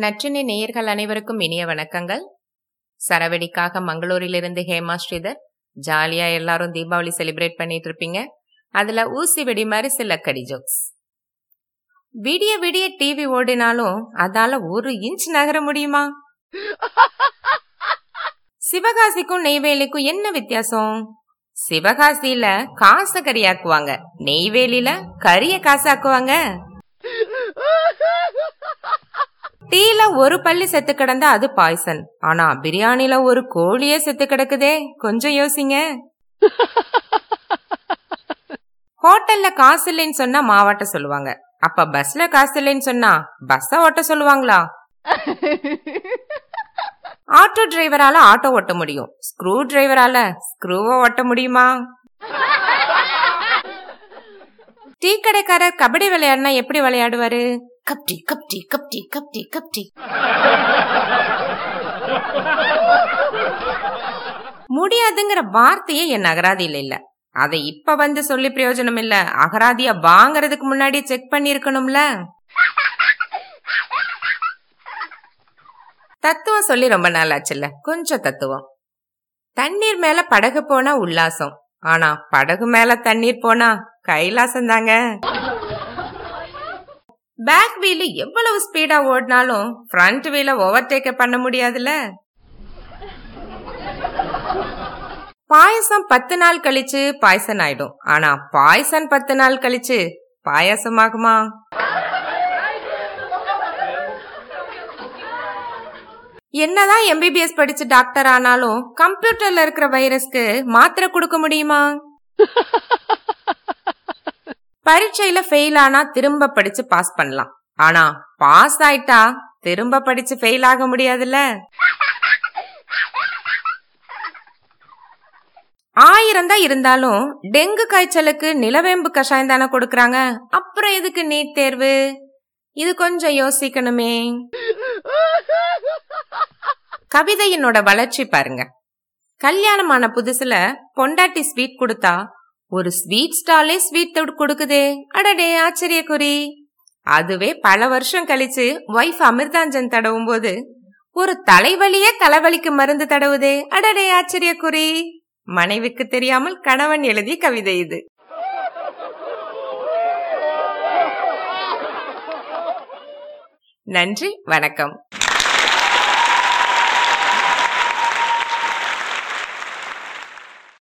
நற்றினை நேயர்கள் அனைவருக்கும் இனிய வணக்கங்கள். சரவெடிக்காக மங்களூரிலிருந்து ஹேமா ஸ்ரீதர். ஜாலியா எல்லாரும் தீபாவளி செலிப்ரேட் பண்ணிட்டு இருப்பீங்க. அதுல ஊசி வெடி மாதிரி சில கடி ஜோக்ஸ் விடிய விடிய டிவி ஓடினாலும் அதால ஒரு இன்ச் நகர முடியுமா? சிவகாசிக்கும் நெய்வேலிக்கும் என்ன வித்தியாசம்? சிவகாசியில காசை கறியாக்குவாங்க நெய்வேலியில கறிய காசாக்குவாங்க டீல ஒரு பள்ளி செத்து கிடந்தா அது பாய்சன். ஆனா பிரியாணில ஒரு கோழியே செத்து கிடக்குதே. கொஞ்சம் யோசிங்க. ஹோட்டல்ல காசு இல்லைன்னு சொன்னா மாவாட்ட சொல்லுவாங்க. அப்ப பஸ்ல காசு இல்லைன்னு சொன்னா பஸ்ஸ ஓட்ட சொல்லுவாங்களா? ஆட்டோ டிரைவரால ஆட்டோ ஓட்ட முடியும். ஸ்க்ரூ டிரைவரால ஸ்க்ரூவை ஓட்ட முடியுமா? டீ கடைக்காரர் கபடி விளையாடினா எப்படி விளையாடுவாரு? கப்டி கப்டி கப்டி கப்டி கப்டி முடியாதுங்கிற வார்த்தையே என் அகராதியில இல்ல. அதை இப்ப வந்து சொல்லி பிரயோஜனம் இல்ல. அகராதிய வாங்கறதுக்கு முன்னாடி செக் பண்ணிருக்கணும்ல தத்துவம் சொல்லி ரொம்ப நாள் ஆச்சுல்ல கொஞ்சம் தத்துவம். தண்ணீர் மேல படகு போனா உல்லாசம். ஆனா படகு மேல தண்ணீர் போனா கைலாசம் தாங்க. பேக் வீல் எவ்வளவு ஸ்பீடா ஓடினாலும் ஃப்ரண்ட் வீல ஓவர்டேக்க பண்ண முடியாதுல்ல? பாயசம் பத்து நாள் கழிச்சு பாயசன் ஆயிடும் ஆனா பாயசன் பத்து நாள் கழிச்சு பாயாசம் ஆகுமா என்னதான் எம்பிபிஎஸ் படிச்சு டாக்டர் ஆனாலும் கம்ப்யூட்டர்ல இருக்கிற வைரஸ்க்கு மாத்திரை கொடுக்க முடியுமா? பரீட்சையில ஃபெயில் ஆனா திரும்ப படிச்சு பாஸ் பண்ணலாம். ஆனா பாஸ் ஆயிட்டா திரும்ப படிச்சு ஃபெயில் ஆக முடியாதுல்ல? ஆயிரம் தான் இருந்தாலும் டெங்கு காய்ச்சலுக்கு நிலவேம்பு கஷாயம் தானே கொடுக்கறாங்க? அப்புறம் எதுக்கு நீட் தேர்வு? இது கொஞ்சம் யோசிக்கணுமே. கவிதையினோட வளர்ச்சி பாருங்க. கல்யாணமான புதுசுல பொண்டாட்டி ஸ்வீட் கொடுத்தா ஒரு ஸ்வீட் ஸ்டாலே ஸ்வீட் கொடுக்குதே. அடடே ஆச்சரியக்குறி. அதுவே பல வருஷம் கழிச்சு ஒய்ஃப் அமிர்தாஞ்சன் தடவும் போது ஒரு தலைவலியே தலைவலிக்கு மருந்து தடவுதே. அடடே ஆச்சரியக்குறி. மனைவிக்கு தெரியாமல் கணவன் எழுதிய கவிதை இது. நன்றி வணக்கம்.